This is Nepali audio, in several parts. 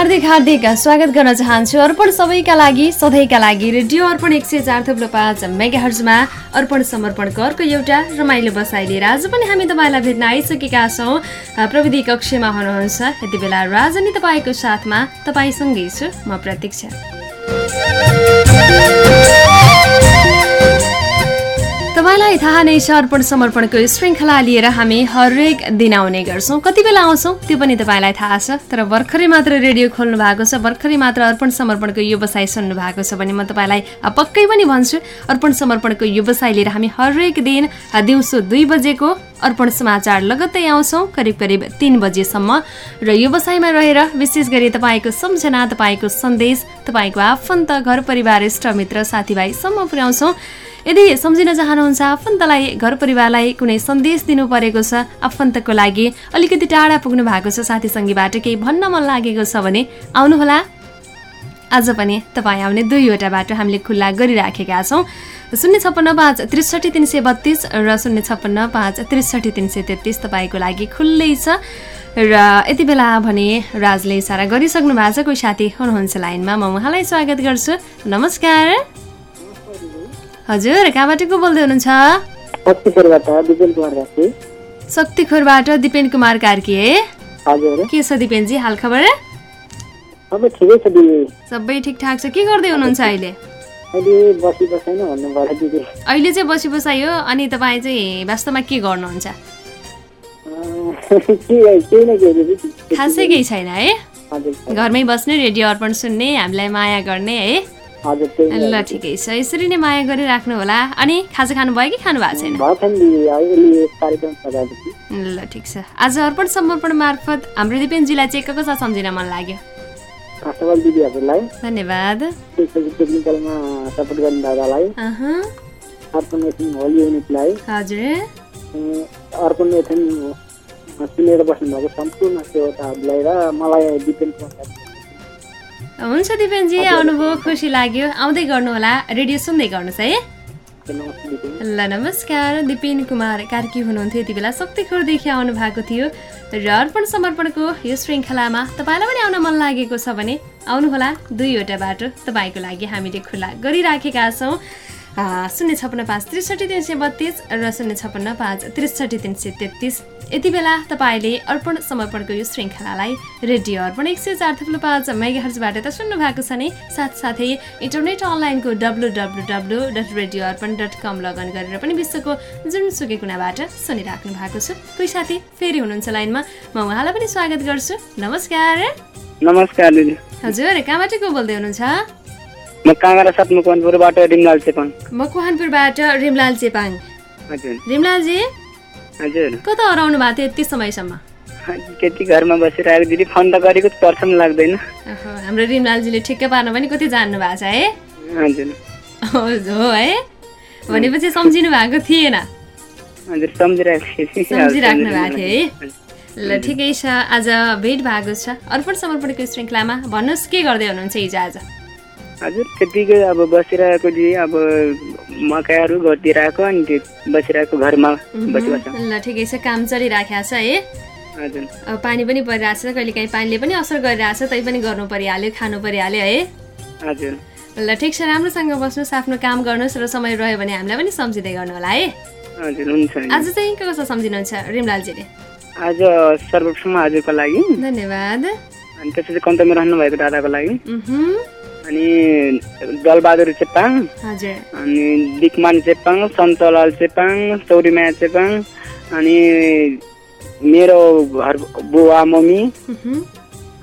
हार्दिक हार्दिक स्वागत गर्न चाहन्छु। अर्पण सबैका लागि सधैँका लागि रेडियो अर्पण एक सय चार थुप्रो पाँच मेगा हर्जमा अर्पण समर्पणको अर्को एउटा रमाइलो बसाइ लिएर आज पनि हामी तपाईँलाई भेट्न आइसकेका छौँ। प्रविधि कक्षमा हुनुहुन्छ। यति बेला राजनी तपाईँको साथमा तपाईँसँगै छु। म प्रतीक्षा। तपाईँलाई थाहा नै छ अर्पण समर्पणको श्रृङ्खला लिएर हामी हरेक दिन आउने गर्छौँ। कति बेला आउँछौँ? त्यो पनि तपाईँलाई थाहा छ। तर भर्खरै मात्र रेडियो खोल्नु भएको छ भर्खरै मात्र अर्पण समर्पणको व्यवसाय सुन्नु भएको छ भने म तपाईँलाई पक्कै पनि भन्छु अर्पण समर्पणको व्यवसाय लिएर हामी हरेक दिन दिउँसो दुई बजेको अर्पण समाचार लगत्तै आउँछौँ करिब करिब तिन बजेसम्म। र व्यवसायमा रहेर विशेष गरी तपाईँको सम्झना तपाईँको सन्देश तपाईँको आफन्त घर परिवार इष्टमित्र साथीभाइसम्म पुर्याउँछौँ। यदि सम्झिन चाहनुहुन्छ आफन्तलाई घर परिवारलाई कुनै सन्देश दिनु परेको छ आफन्तको लागि अलिकति टाढा पुग्नु भएको छ साथीसँगीबाट केही भन्न मन लागेको छ भने आउनुहोला। आज पनि तपाईँ आउने दुईवटा बाटो हामीले खुल्ला गरिराखेका छौँ। शून्य छप्पन्न पाँच त्रिसठी तिन सय बत्तिस र शून्य छप्पन्न पाँच त्रिसठी तिन सय तेत्तिस तपाईँको लागि खुल्लै छ। र यति बेला भने राजले इसारा गरिसक्नु भएको छ। कोही साथी हुनुहुन्छ लाइनमा म उहाँलाई स्वागत गर्छु। नमस्कार। हजुर कहाँबाट को बोल्दै हुनुहुन्छ? शक्तिखोरबाट दिपेन कुमार कार्की। है के छ दिपेनजी हाल खबर? सबै ठिकठाक छ। के गर्दै हुनुहुन्छ अहिले? अहिले चाहिँ बसी बसायो अनि तपाईँ चाहिँ वास्तवमा के गर्नुहुन्छ? खासै केही छैन है? घरमै बस्ने रेडियो अर्पण सुन्ने हामीलाई माया गर्ने है? ल ठिकै छ। यसरी नै माया गरिराख्नु होला। अनि खाजा खानु भयो कि खानु भएको छैन ल ठिक छ। आज अर्पण समर्पण मार्फत हाम्रो दिपेनजीलाई चाहिँ को कसो सम्झिन मन लाग्यो। फर्स्ट अफ अल दिदीहरूलाई। धन्यवाद। त्यसपछि टेक्निकलमा सपोर्ट गर्ने दादालाई। अहँ, अर्पण एफएम होली युनिटलाई हजुर। अँ, अर्पण एफएम सुनेर बस्नुभएको सम्पूर्ण श्रोताहरूलाई र मलाई कुमार हुन्छ दिपेनजी आउनुभयो खुसी लाग्यो। आउँदै गर्नु होला रेडियो सुन्दै गर्नुहोस् है। ल नमस्कार दिपेन कुमार कार्की हुनुहुन्थ्यो यति बेला। शक्तिखोरदेखि आउनु भएको थियो। र अर्पण समर्पणको यो श्रृङ्खलामा तपाईँलाई पनि आउन मन लागेको छ भने आउनुहोला दुईवटा बाटो तपाईँको लागि हामीले खुल्ला गरिराखेका छौँ। शून्य छप्पन्न पाँच त्रिसठी तिन सय बत्तिस र शून्य छप्पन्न पाँच त्रिसठी तिन सय तेत्तिस। यति बेला तपाईँले अर्पण समर्पणको यो श्रृङ्खलालाई रेडियो अर्पण एक सय चार थुप्रो पाँच मेगाहर्जबाट त सुन्नु भएको छ नि। साथसाथै इन्टरनेट अनलाइनको W W W dot radio Arpan dot com login गरेर पनि विश्वको जुनसुकै कुनाबाट सुनिराख्नु भएको छ। कोही साथी फेरि हुनुहुन्छ लाइनमा। म उहाँलाई पनि स्वागत गर्छु। नमस्कार। नमस्कार हजुर कहाँबाट को बोल्दै हुनुहुन्छ? म काँगडा सात मकवानपुरबाट रिमलाल चेपाङ। मकवानपुरबाट रिमलाल चेपाङ। हजुर। रिमलालजी? हजुर। कता हराउनु भएको थियो यति समयसम्म? त्यति घरमा बसिरहेको दिदी फोन त गरेको पर्छ पनि लाग्दैन। हाम्रो रिमलालजीले ठिक्क पार्न पनि कति जान्नु भएको छ है? हजुर। हो है? भनेपछि सम्झिनु भएको थिएन। हजुर सम्झिराख्नु भएको थियो है? ल ठिकै छ। आज भेट भएको छ। अर्पण समर्पणको श्रृङ्खलामा भन्नुहोस् के गर्दै हुनुहुन्छ हिजो आज? हजुर त्यतिकै अब बसिरहेको दिदी अब मकैहरू गरिदिइरहेको अनि त्यो बसिरहेको घरमा ल ठिकै छ काम चलिराखेको छ है? हजुर। अब पानी पनि परिरहेको छ कहिले काहीँ पानीले पनि असर गरिरहेको छ तै पनि गर्नु परिहाल्यो खानु परिहाल्यो है? हजुर। ल ठिक छ राम्रोसँग बस्नुहोस् आफ्नो काम गर्नुहोस् र समय रह्यो भने हामीलाई पनि सम्झिँदै गर्नु होला है? हजुर हुन्छ। आज चाहिँ के कसो सम्झिनुहुन्छ रिमलालजीले? आज सर्वप्रथम हजुरको लागि। धन्यवाद। अनि त्यसपछि कन्तमा रहनुभएको दादाको लागि। अनि दलबहादुर चेपाङ अनि दिकमान चेपाङ सन्तलाल चेपाङ चौरीमाया चेपाङ अनि मेरो घर बुवा मम्मी।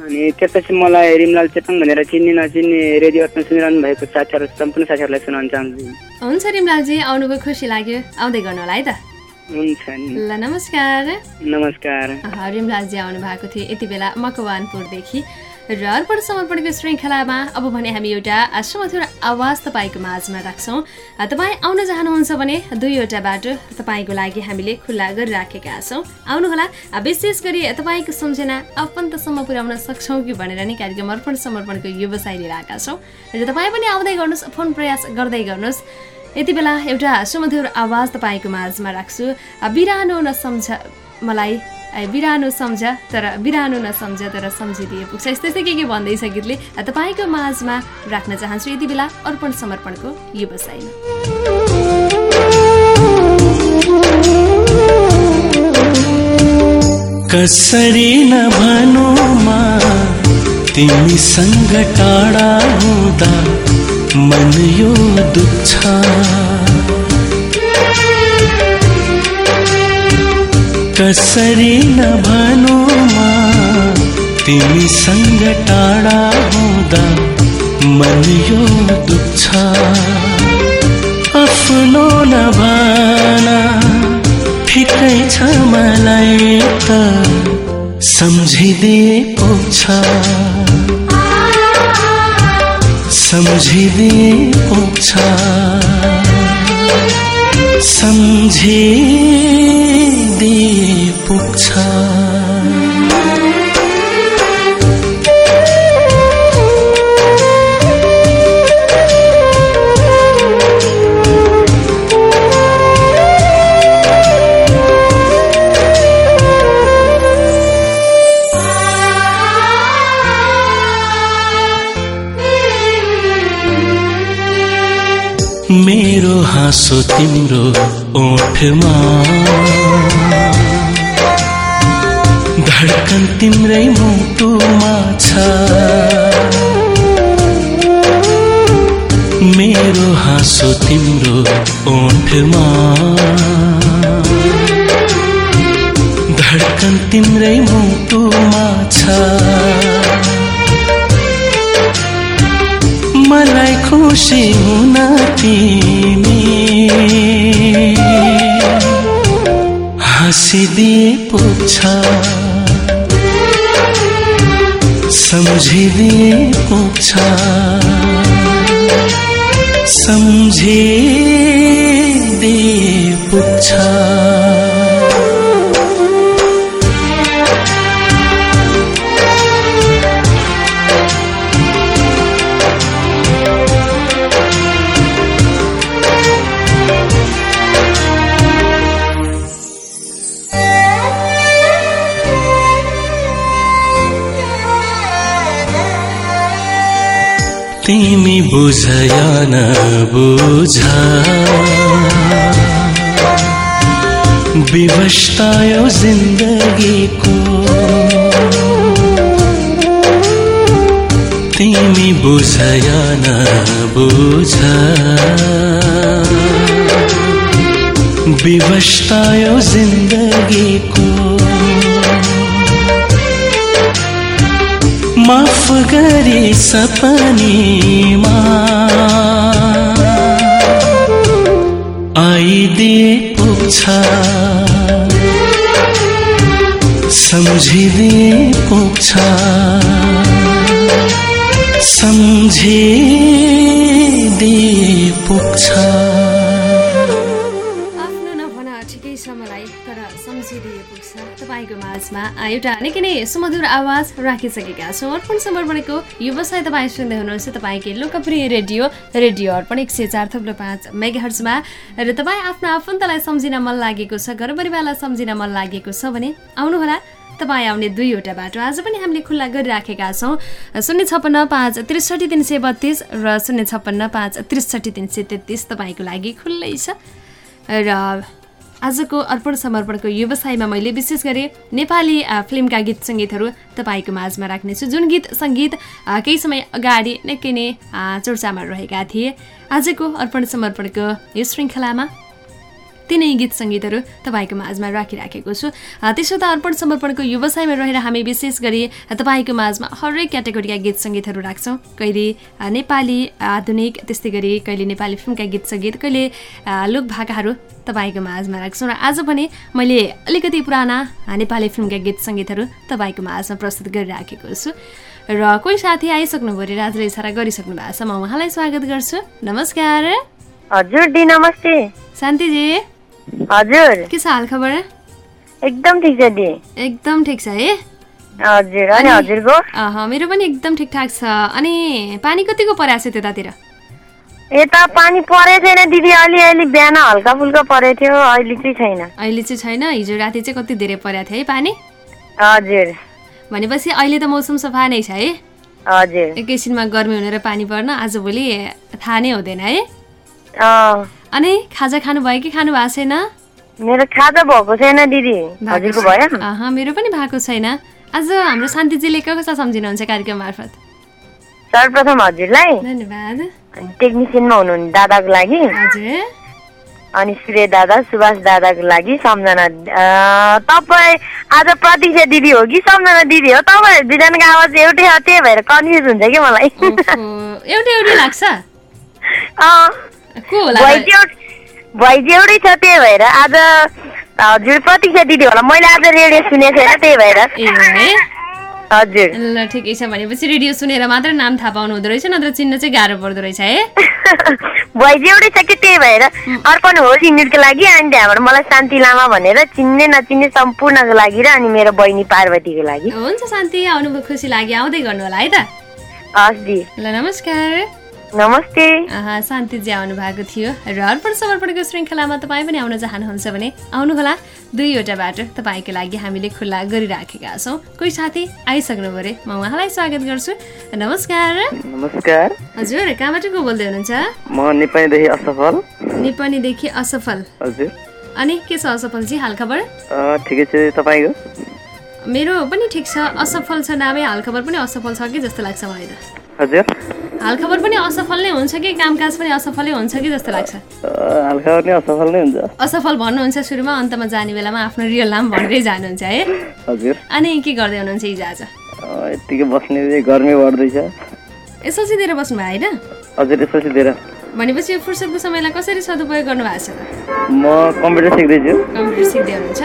अनि त्यसपछि मलाई रिमलाल चेपाङ भनेर चिन्ने नचिन्ने रेडियो सुनिरहनु भएको साथीहरू सम्पूर्ण साथीहरूलाई सुनाउन चाहन्छु। हुन्छ रिमलालजी आउनुभयो खुसी लाग्यो। आउँदै गर्नु होला है त। हुन्छ ल नमस्कार। नमस्कार। रिमलालजी आउनु भएको थियो यति बेला मकवानपुरदेखि। र अर्पण समर्पणको श्रृङ्खलामा अब भने हामी एउटा सुमधुर आवाज तपाईँको माझमा राख्छौँ। तपाईँ आउन चाहनुहुन्छ भने दुईवटा बाटो तपाईँको लागि हामीले खुल्ला गरिराखेका छौँ। आउनुहोला विशेष गरी तपाईँको सम्झना आफन्तसम्म पुर्याउन सक्छौँ कि भनेर नि कार्यक्रम अर्पण समर्पणको व्यवसाय लिएर आएका छौँ। र तपाईँ पनि आउँदै गर्नुहोस् फोन प्रयास गर्दै गर्नुहोस्। यति बेला एउटा सुमधुर आवाज तपाईँको माझमा राख्छु। बिरानो नसम्झ मलाई बिरानो सम्झ तर बिरानो नसम्झ तर सम्झिदिए पुग्छ। यस्तै यस्तै के के भन्दैछ गीतले तपाईँको माझमा राख्न चाहन्छु यति बेला अर्पण समर्पणको व्यवसायमा कसरी नभनुमा तिमीसँग टाढा हुँदा मन यो दुख्छ। कसरी नभनुमा तिमीसँग टाढा हुँदा मन यो दुख्छ। आफ्नो नभना ठिकै छ मलाई त सम्झिदिए पुग्छ सम्झिदिए पुग्छ सम्झिदिए हाँसो तिम्रो ओठमा। धड्कन तिम्रै मुटुमा छ। मेरो हाँसो तिम्रो ओठमा। धड्कन तिम्रै मुटुमा छ। मलाई खुसी हुन तिमी। हाँसिदिए पुग्छ। सम्झिदिए पुग्छ। सम्झिदिए पुग्छ। तिमी बुझ। या नबुझ विवशता यो जिन्दगीको। तिमी बुझ। या नबुझ विवशता यो जिन्दगीको। माफ गरे सपनीमा आइदिए पुग्छ। सम्झिदिए पुग्छ। सम्झिदिए पुग्छ। एउटा निकै नै सुमधुर आवाज राखिसकेका छौँ। अर्पण समर्पणको व्यवसाय तपाईँ सुन्दै हुनुहुन्छ तपाईँकै लोकप्रिय रेडियो रेडियो अर्पण एक सय चार थप्लो पाँच मेगाहर्जमा। र तपाईँ आफ्नो आफन्तलाई सम्झिन मन लागेको छ घर परिवारलाई सम्झिन मन लागेको छ भने आउनुहोला। तपाईँ आउने दुईवटा बाटो आज पनि हामीले खुल्ला गरिराखेका छौँ। शून्य छप्पन्न पाँच त्रिसठी तिन सय बत्तिस र शून्य छप्पन्न पाँच त्रिसठी तिन सय तेत्तिस तपाईँको लागि खुल्लै छ। र आजको अर्पण समर्पणको व्यवसायमा मैले विशेष गरी नेपाली फिल्मका गीत सङ्गीतहरू तपाईँको माझमा राख्नेछु जुन गीत सङ्गीत केही समय अगाडि निकै नै चर्चामा रहेका थिए। आजको अर्पण समर्पणको यो श्रृङ्खलामा तिनै गीत सङ्गीतहरू तपाईँको माझमा राखिराखेको छु। त्यसो त अर्पण समर्पणको व्यवसायमा रहेर हामी विशेष गरी तपाईँको माझमा हरेक क्याटेगोरीका गीत सङ्गीतहरू राख्छौँ। कहिले नेपाली आधुनिक त्यस्तै गरी कहिले नेपाली फिल्मका गीत सङ्गीत कहिले लोकभाकाहरू तपाईँको माझमा राख्छौँ। र आज पनि मैले अलिकति पुराना नेपाली फिल्मका गीत सङ्गीतहरू तपाईँको माझमा प्रस्तुत गरिराखेको छु। र कोही साथी आइसक्नुभयो अरे राजले इसारा गरिसक्नु भएको छ म उहाँलाई स्वागत गर्छु। नमस्कार। हजुर दी नमस्ते। शान्तिजी। हजुर। के छ हाल खबर? एकदम ठिक छ दी एकदम ठिक छ है? हजुर अनि हजुरको? अह, मेरो पनि एकदम ठिकठाक छ। अनि पानी कतिको परेको छ त्यतातिर? यता पानी परेको छैन दिदी अलि अलि बिहान हल्का फुल्का परेको थियो अहिले चाहिँ छैन। अहिले चाहिँ छैन हिजो राति चाहिँ कति धेरै परेको थियो है पानी? हजुर। भनेपछि अहिले त मौसम सफा नै छ है? हजुर। एकैछिनमा गर्मी हुने र पानी पर्न आजभोलि थाहा नै हुँदैन है? अनि खाजा खानुभयो कि खानु भएको छैन? मेरो खाजा भएको छैन दिदी। हजुरको? भयो। मेरो पनि भएको छैन। आज हाम्रो शान्तिजीले के कसलाई सम्झिनुहुन्छ कार्यक्रम मार्फत? सर्वप्रथम हजुरलाई। धन्यवाद। टेक्निसियनमा हुनुहुने दादाको लागि। हजुर। अनि सूर्य दादा सुभाष दादाको लागि सम्झना तपाईँ आज प्रतीक्षा दिदी हो कि सम्झना दिदी हो? तपाईँहरू दुईजनाको आवाज एउटै हो त्यही भएर कन्फ्युज हुन्छ कि मलाई? एउटै एउटै लाग्छ? भोइस एउटै छ त्यही भएर आज हजुर प्रतीक्षा दिदी होला। मैले आज रेडियो सुनेको छैन त्यही भएर। हजुर। ल ठिकै छ भनेपछि रेडियो सुनेर मात्र नाम थाहा पाउनु हुँदो रहेछ नत्र चिन्न चाहिँ गाह्रो पर्दो रहेछ है? भोइस एउटै छ कि त्यही भएर। अर्पण होल युनिटको लागि अनि त्यहाँबाट मलाई शान्ति लामा भनेर चिन्ने नचिन्ने सम्पूर्णको लागि र अनि मेरो बहिनी पार्वतीको लागि। हुन्छ शान्ति आउनुभयो खुसी लाग्यो आउँदै गर्नु होला है त? हस् दी। ल नमस्कार। नमस्ते। शान्तिजी आउनु भएको थियो र अर्पण समर्पणको श्रृङ्खलामा तपाईँ पनि आउन चाहनुहुन्छ भने आउनुहोला। दुईवटा बाटो तपाईँको लागि हामीले खुल्ला गरिराखेका छौँ। कोही साथी आइसक्नु पऱ्यो। म उहाँलाई स्वागत गर्छु। नमस्कार। नमस्कार। हजुर कहाँबाट को बोल्दै हुनुहुन्छ? म नेपालीदेखि असफल। निपनीदेखि असफल। हजुर। अनि के छ असफलजी हालखबर ठिकै छ। तपाईँको? मेरो पनि ठिक छ। असफल छ नामै हालखबर पनि असफल छ कि जस्तो लाग्छ मलाई त। हजुर। हालखबर पनि असफल नै हुन्छ कि? कामकाज पनि असफलै हुन्छ कि जस्तो लाग्छ? हल्का पनि असफल नै हुन्छ। असफल भन्नुहुन्छ सुरुमा अन्तमा जाने बेलामा आफ्नो रियल नाम भनेरै जानुहुन्छ है? हजुर। अनि के गर्दै हुनुहुन्छ हिजो आज? अँ, यत्तिकै बस्ने गर्मी बढ्दैछ। यसो सिधेर बस्नुभयो होइन? हजुर यसपछि दिएर भनेपछि यो फुर्सदको समयलाई कसरी सदुपयोग गर्नु भएको छ म कम्प्युटर सिक्दैछु। कम्प्युटर सिक्दै हुनुहुन्छ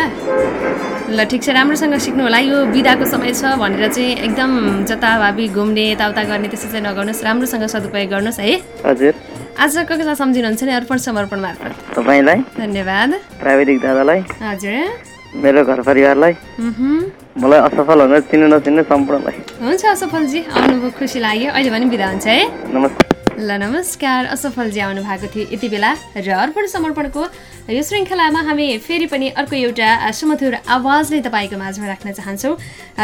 ल ठिक छ राम्रोसँग सिक्नु होला। यो बिदाको समय छ भनेर चाहिँ एकदम जताभावी घुम्ने यताउता गर्ने त्यसो चाहिँ नगर्नुहोस्। राम्रोसँग सदुपयोग गर्नुहोस् है। हजुर। आज कसलाई सम्झिनुहुन्छ नि अर्पण समर्पण मार्फत? तपाईँलाई? धन्यवाद। प्राविधिक दादालाई? हजुर। मेरो घर परिवारलाई। मलाई असफल भनेर चिन्नु नचिन्ने सम्पूर्णलाई। हुन्छ असफलजी आउनुभयो खुसी लाग्यो। अहिले पनि बिदा हुन्छ है। नमस्कार। ल नमस्कार। असफलजी आउनु भएको थियो यति बेला र अर्पण समर्पणको यो श्रृङ्खलामा हामी फेरि पनि अर्को एउटा सुमधुर आवाजले तपाईँको माझमा राख्न चाहन्छौँ।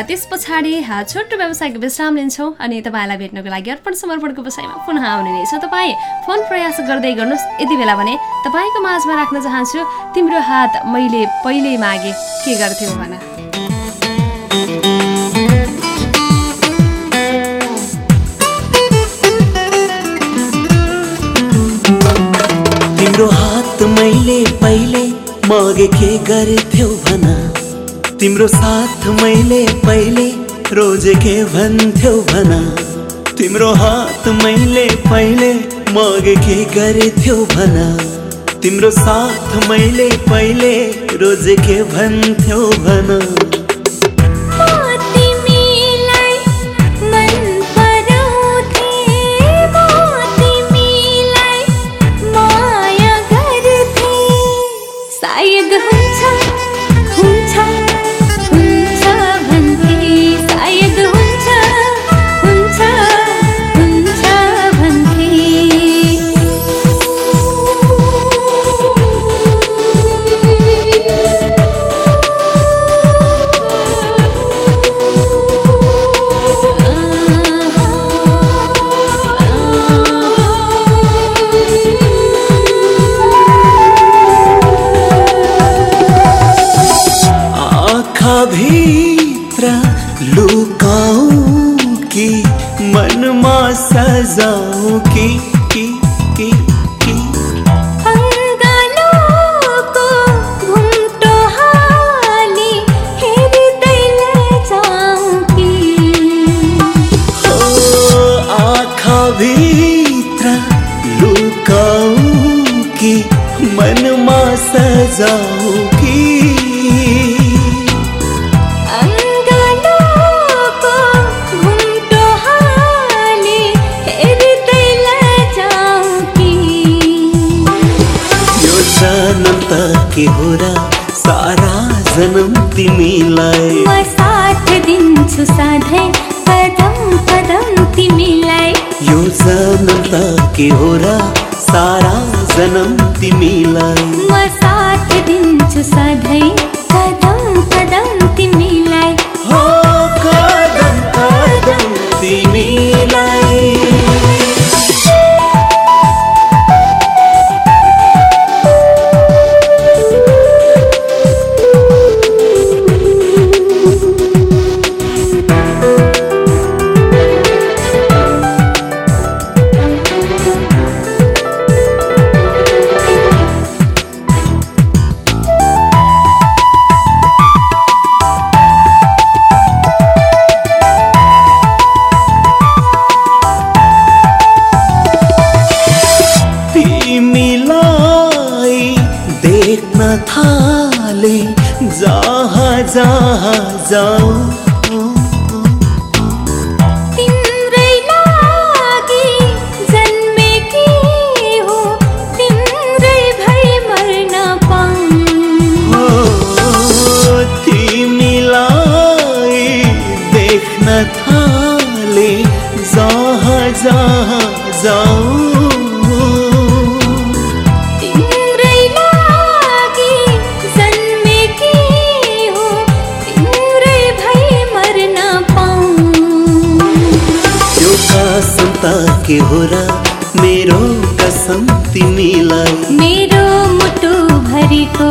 त्यस पछाडि छोटो व्यावसायिक विश्राम लिन्छौँ अनि तपाईँलाई भेट्नको लागि अर्पण समर्पणको विषयमा पुनः आउने रहेछ तपाईँ फोन प्रयास गर्दै गर्नुहोस्। यति बेला भने तपाईँको माझमा राख्न चाहन्छु तिम्रो हात मैले पहिले मागे के गर्थ्यौ भन। मैले पहिले मगे के गर्थ्यौ भन? तिम्रो साथ मैले पहिले रोजे के भन्थ्यौ भन? तिम्रो हात मैले पहिले मगे के गर्थ्यौ भन? तिम्रो साथ मैले पहिले रोजे के भन्थ्यौ भन? भित्र लुकाऊ कि मनमा सजाऊ कि कि कि जन्म तिमीलाई। म साथ दिन्छु सधैँ कदम कदम तिमीलाई। यो जन्म त के हो र सारा जन्म तिमीलाई। म साथ दिन्छु सधैँ कदम कदम तिमीलाई। हो। थाले जहाँ जहाँ जाऊ। तिम्रै लागि जन्मेकी हो तिम्रै भई मर्न पाऊँ। यो कसम त के हो र मेरो कसम तिमीलाई। मेरो मुटु भरिको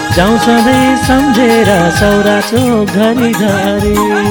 जाउँ सधैँ सम्झेर सौरा चोक घरि घरि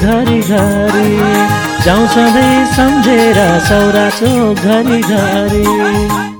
घरि घरि जाउँ सधैँ सम्झेर सौरा चोक घरि घरि।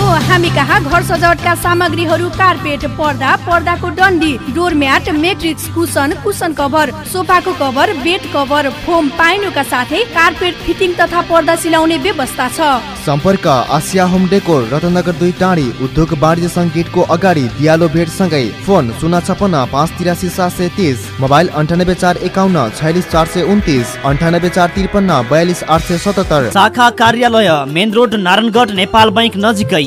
हो हामी कहाँ घर सजावटका सामग्रीहरू कार्पेट पर्दा पर्दाको डन्डी doormat mattress cushion cushion cover सोफाको cover bed cover foam पाइनुका साथै कार्पेट फिटिङ तथा पर्दा सिलाउने व्यवस्था छ। सम्पर्क आसिया होम डेकोर रतनगर दुई टाढी उद्योग वाणिज्य सङ्गीतको अगाडि दियालो भेटसँगै फोन शून्य छपन्न पाँच तिरासी सात सय तिस मोबाइल अन्ठानब्बे चार एकाउन्न छयालिस चार सय उन्तिस अन्ठानब्बे चार त्रिपन्न बयालिस आठ सय सतहत्तर। शाखा कार्यालय main road Narayangarh Nepal bank नजिकै।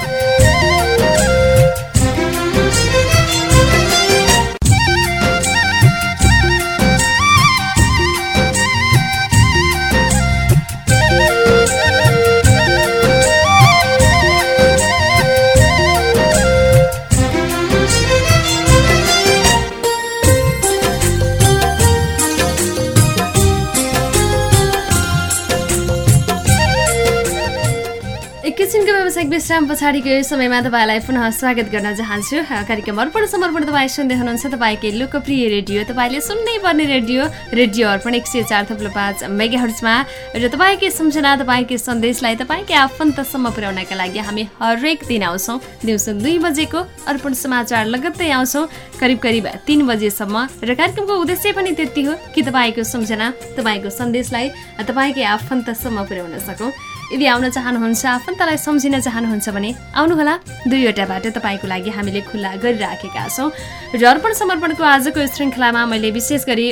विश्राम पछाडिको यो समयमा तपाईँलाई पुनः स्वागत गर्न चाहन्छु। कार्यक्रम अर्पण समर्पण तपाईँ सुन्दै हुनुहुन्छ। तपाईँकै लोकप्रिय रेडियो तपाईँले सुन्नै पर्ने रेडियो रेडियो अर्पण एक सय चार थप्लो पाँच मेगा हर्चमा र तपाईँकै सम्झना तपाईँकै सन्देशलाई तपाईँकै आफन्तसम्म पुर्याउनका लागि हामी हरेक दिन आउँछौँ। दिउँसो दुई बजेको अर्पण समाचार लगत्तै आउँछौँ। करिब करिब तिन बजेसम्म। र कार्यक्रमको उद्देश्य पनि त्यति हो कि तपाईँको सम्झना तपाईँको सन्देशलाई तपाईँकै आफन्तसम्म पुर्याउन सकौँ। यदि आउन चाहनुहुन्छ आफन्तलाई सम्झिन चाहनुहुन्छ भने आउनुहोला। दुईवटा बाटो तपाईँको लागि हामीले खुल्ला गरिराखेका छौँ। र अर्पण समर्पणको आजको श्रृङ्खलामा मैले विशेष गरी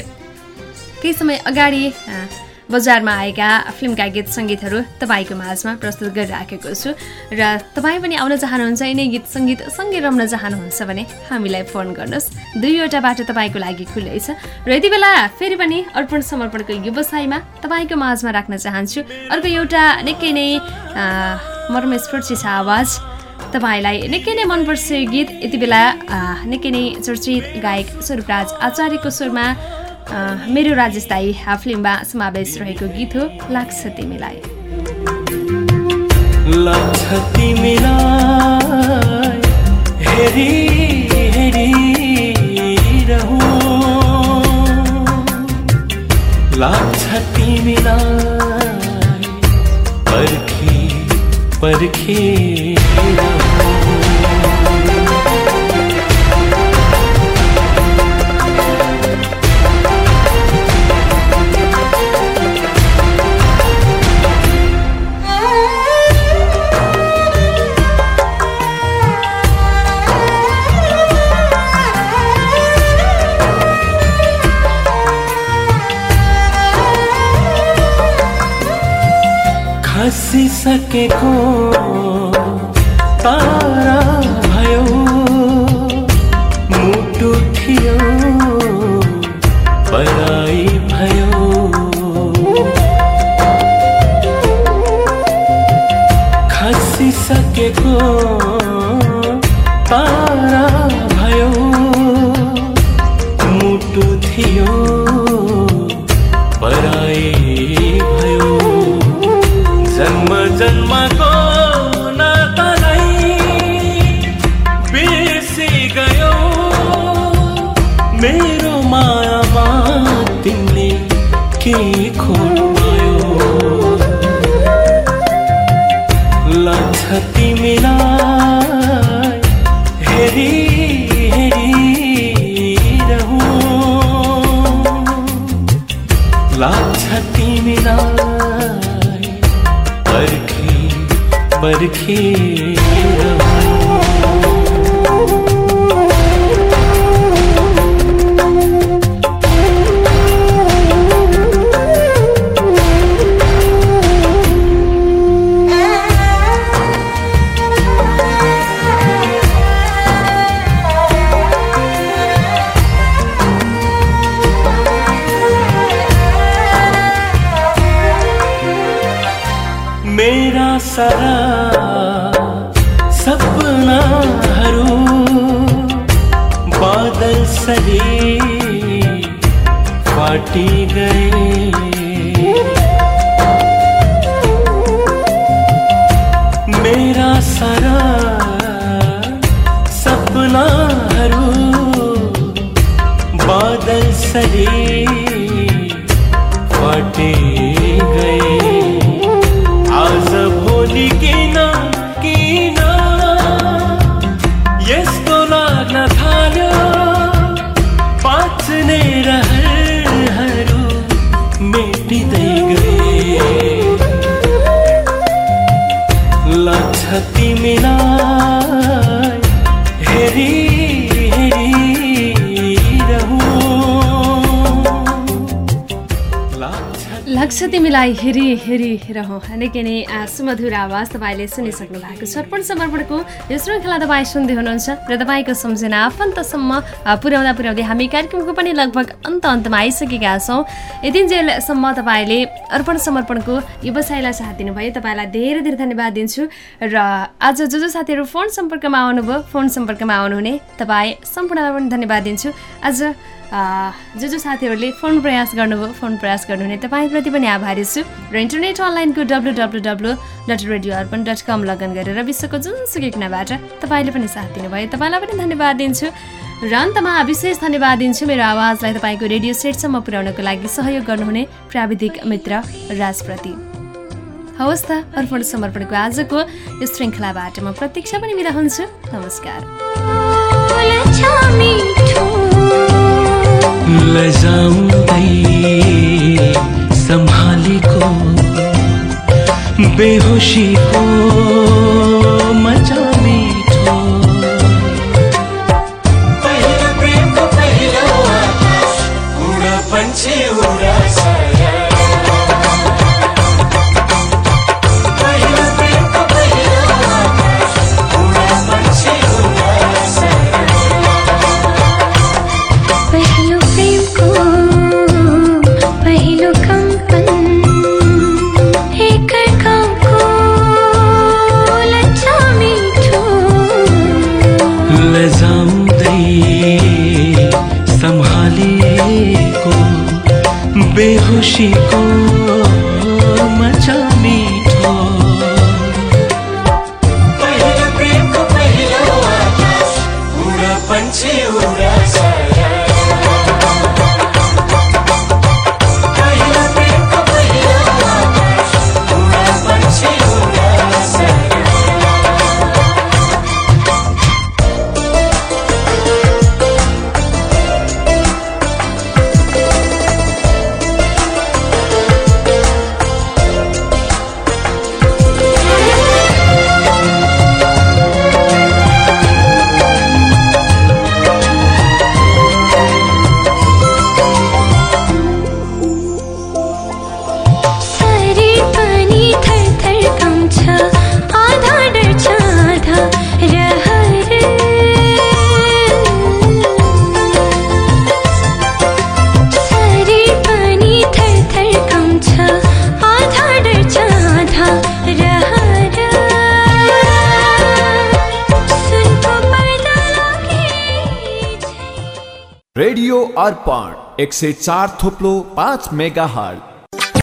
केही समय अगाडि बजारमा आएका फिल्मका गीत सङ्गीतहरू तपाईँको माझमा प्रस्तुत गरिराखेको छु। र तपाईँ पनि आउन चाहनुहुन्छ यिनै गीत सङ्गीत सँगै रम्न चाहनुहुन्छ भने हामीलाई फोन गर्नुहोस्। दुईवटा बाटो तपाईँको लागि खुल्लै छ। र यति बेला फेरि पनि अर्पण समर्पणको व्यवसायमा तपाईँको माझमा राख्न चाहन्छु। अर्को एउटा निकै नै अ, मर्मस्पर्शी छ आवाज। तपाईँलाई निकै नै मनपर्छ यो गीत। यति बेला निकै नै चर्चित गायक स्वरूपराज आचार्यको स्वरमा मेरो राजेश दाई फिल्ममा समावेश रहेको गीत हो लाग्छ तिमीलाई। लाग्छ तिमीलाई हेरी हेरी लाग्छ तिमीलाई पर्खी पर्खी। खसिसकेको तारा मेरा सारा सपनाहरू बादल सरी फाटी गए। लाग्छ तिमीलाई हेरी हेरी रहँ निकै नै सुमधुर आवाज तपाईँले सुनिसक्नु भएको छ। अर्पण समर्पणको यो श्रृङ्खला तपाईँ सुन्दै हुनुहुन्छ र तपाईँको सम्झना आफन्तसम्म पुर्याउँदा पुर्याउँदै हामी कार्यक्रमको पनि लगभग अन्त अन्तमा आइसकेका छौँ। यतिन्जेलसम्म तपाईँले अर्पण समर्पणको व्यवसायलाई साथ दिनुभयो। तपाईँलाई धेरै धेरै धन्यवाद दिन्छु। र आज जो जो साथीहरू फोन सम्पर्कमा आउनुभयो फोन सम्पर्कमा आउनुहुने तपाईँ सम्पूर्णलाई पनि धन्यवाद दिन्छु। आज जो जो साथीहरूले फोन प्रयास गर्नुभयो फोन प्रयास गर्नुहुने तपाईँप्रति पनि आभारी छु। र इन्टरनेट अनलाइनको W W W dot radio Arpan dot com लगन गरेर विश्वको जुनसुकै कुनाबाट तपाईँले पनि साथ दिनुभयो। तपाईँलाई पनि धन्यवाद दिन्छु। र अन्तमा विशेष धन्यवाद दिन्छु। मेरो आवाजलाई तपाईँको रेडियो सेटसम्म पुर्याउनको लागि सहयोग गर्नुहुने प्राविधिक मित्र राजप्रति। हवस् त अर्पण समर्पणको आजको यो श्रृङ्खलाबाट म प्रतीक्षा पनि बिदा हुन्छु। नमस्कार। लजाउँदै सम्हालेको बेहोसीको एक सय चार थोप्लो पाँच मेगा हट